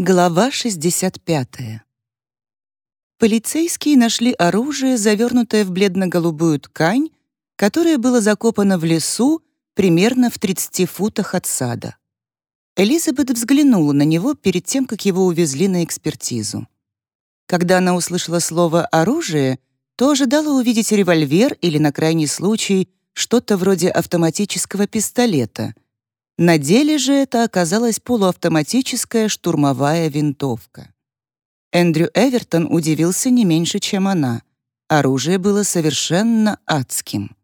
Глава 65. Полицейские нашли оружие, завернутое в бледно-голубую ткань, которое было закопано в лесу примерно в 30 футах от сада. Элизабет взглянула на него перед тем, как его увезли на экспертизу. Когда она услышала слово «оружие», то ожидала увидеть револьвер или, на крайний случай, что-то вроде автоматического пистолета — на деле же это оказалась полуавтоматическая штурмовая винтовка. Эндрю Эвертон удивился не меньше, чем она. Оружие было совершенно адским.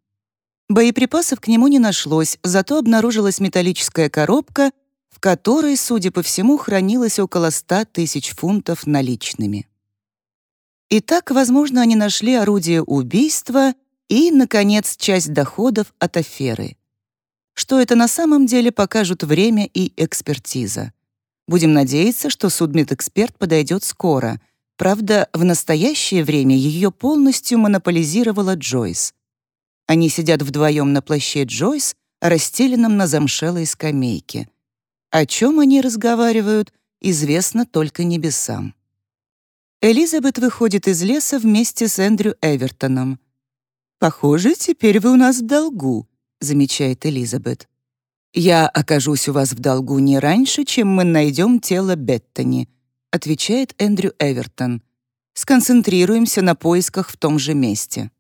Боеприпасов к нему не нашлось, зато обнаружилась металлическая коробка, в которой, судя по всему, хранилось около ста тысяч фунтов наличными. Итак, возможно, они нашли орудие убийства и, наконец, часть доходов от аферы — что это на самом деле покажут время и экспертиза. Будем надеяться, что судмедэксперт подойдет скоро. Правда, в настоящее время ее полностью монополизировала Джойс. Они сидят вдвоем на плаще Джойс, расстеленном на замшелой скамейке. О чем они разговаривают, известно только небесам. Элизабет выходит из леса вместе с Эндрю Эвертоном. «Похоже, теперь вы у нас в долгу», замечает Элизабет. «Я окажусь у вас в долгу не раньше, чем мы найдем тело Беттани», отвечает Эндрю Эвертон. «Сконцентрируемся на поисках в том же месте».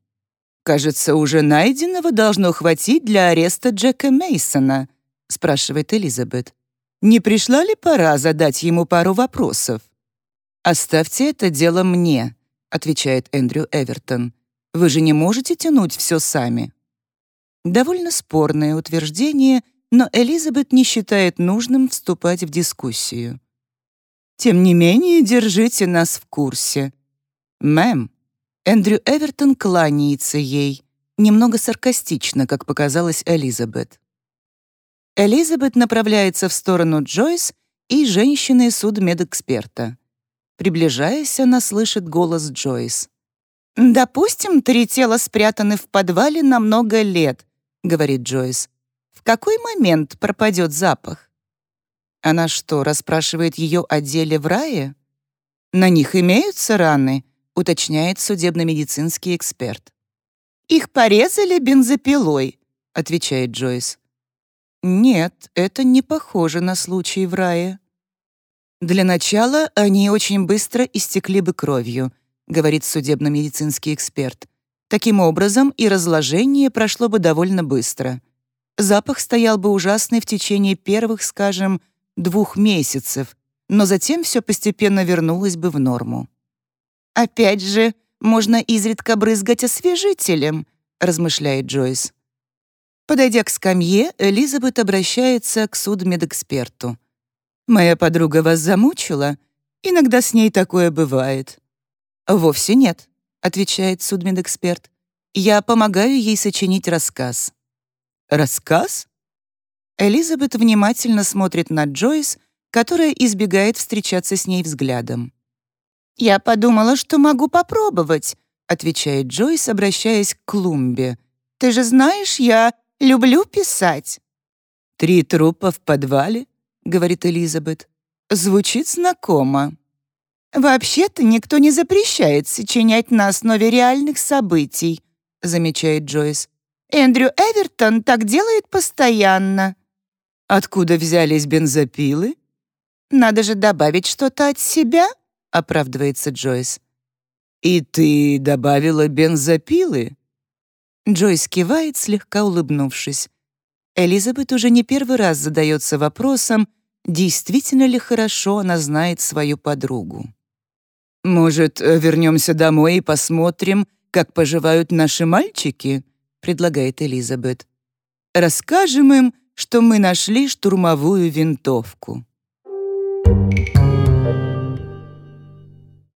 «Кажется, уже найденного должно хватить для ареста Джека Мейсона, спрашивает Элизабет. «Не пришла ли пора задать ему пару вопросов?» «Оставьте это дело мне», — отвечает Эндрю Эвертон. «Вы же не можете тянуть все сами». Довольно спорное утверждение, но Элизабет не считает нужным вступать в дискуссию. «Тем не менее, держите нас в курсе». «Мэм». Эндрю Эвертон кланяется ей, немного саркастично, как показалось Элизабет. Элизабет направляется в сторону Джойс и женщины-судмедэксперта. Приближаясь, она слышит голос Джойс. «Допустим, три тела спрятаны в подвале на много лет, говорит Джойс. «В какой момент пропадет запах?» Она что, расспрашивает ее о деле в рае? «На них имеются раны?» — уточняет судебно-медицинский эксперт. «Их порезали бензопилой», — отвечает Джойс. «Нет, это не похоже на случай в рае». «Для начала они очень быстро истекли бы кровью», — говорит судебно-медицинский эксперт. Таким образом, и разложение прошло бы довольно быстро. Запах стоял бы ужасный в течение первых, скажем, двух месяцев, но затем все постепенно вернулось бы в норму. «Опять же, можно изредка брызгать освежителем», — размышляет Джойс. Подойдя к скамье, Элизабет обращается к судмедэксперту. «Моя подруга вас замучила? Иногда с ней такое бывает». «Вовсе нет отвечает судмедэксперт. Я помогаю ей сочинить рассказ. Рассказ? Элизабет внимательно смотрит на Джойс, которая избегает встречаться с ней взглядом. «Я подумала, что могу попробовать», — отвечает Джойс, обращаясь к клумбе. «Ты же знаешь, я люблю писать». «Три трупа в подвале?» — говорит Элизабет. «Звучит знакомо». «Вообще-то никто не запрещает сочинять на основе реальных событий», замечает Джойс. «Эндрю Эвертон так делает постоянно». «Откуда взялись бензопилы?» «Надо же добавить что-то от себя», оправдывается Джойс. «И ты добавила бензопилы?» Джойс кивает, слегка улыбнувшись. Элизабет уже не первый раз задается вопросом, действительно ли хорошо она знает свою подругу. «Может, э, вернемся домой и посмотрим, как поживают наши мальчики?» — предлагает Элизабет. «Расскажем им, что мы нашли штурмовую винтовку».